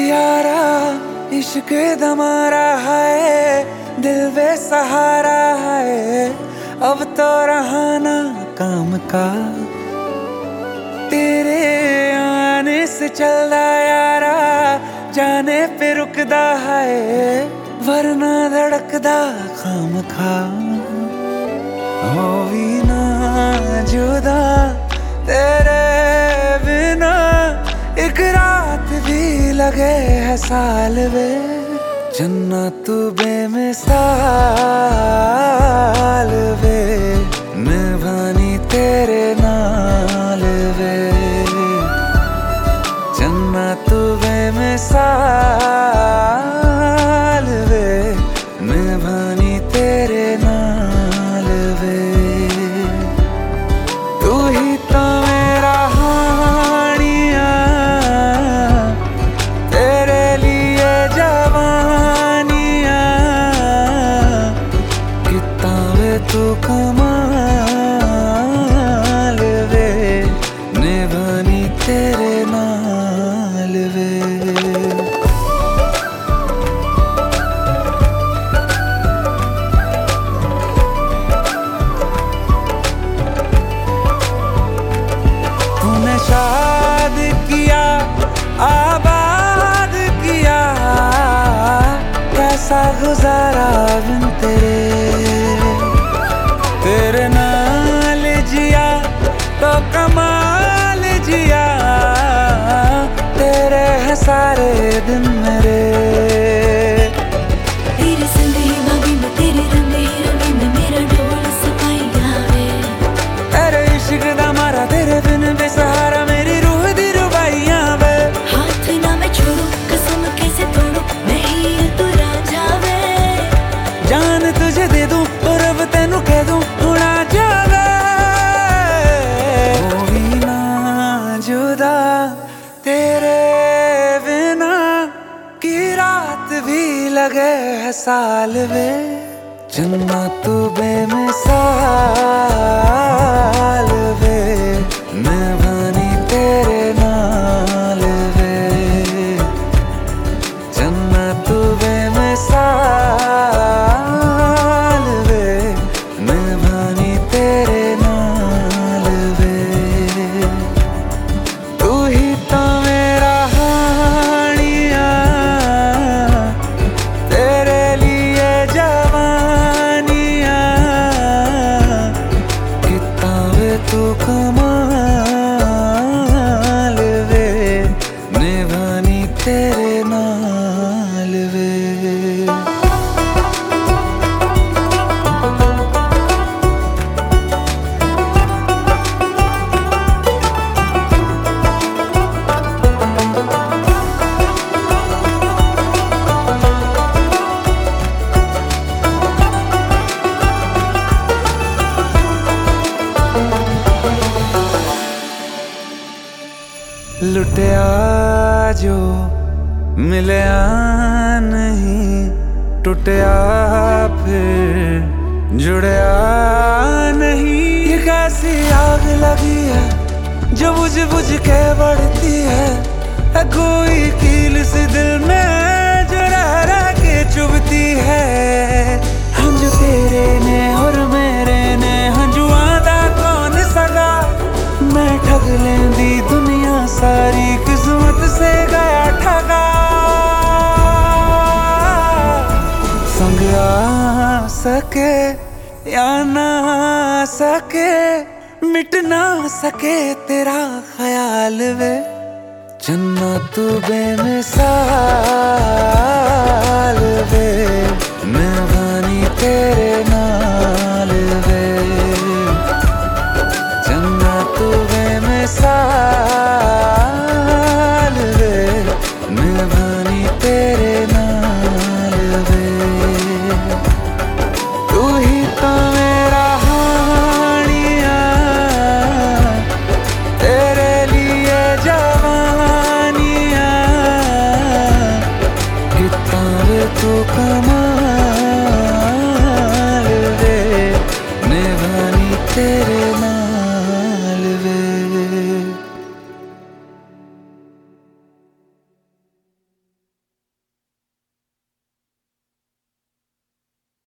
यारा इश्क दमारा है, दिल बे सहारा है। अब तो रहाना काम का। तेरे आने से चलदा यारा, जाने पे रुकदा है, वरना धड़कदा खाम खा हो ना जुदा, तेरे एक रात भी लगे है साल वे जन्ना तू बे में साल वे निभानी लगे है साल में जन्नतों तू में साल लुटिया जो मिलया नहीं टुटिया फिर जुड़या नहीं ये कैसी आग लगी है जो बुझ बुझ के बढ़ती है कोई कील से दिल में। सके या ना आ सके मिट ना सके तेरा ख्याल वे जन्नत बेमिसाल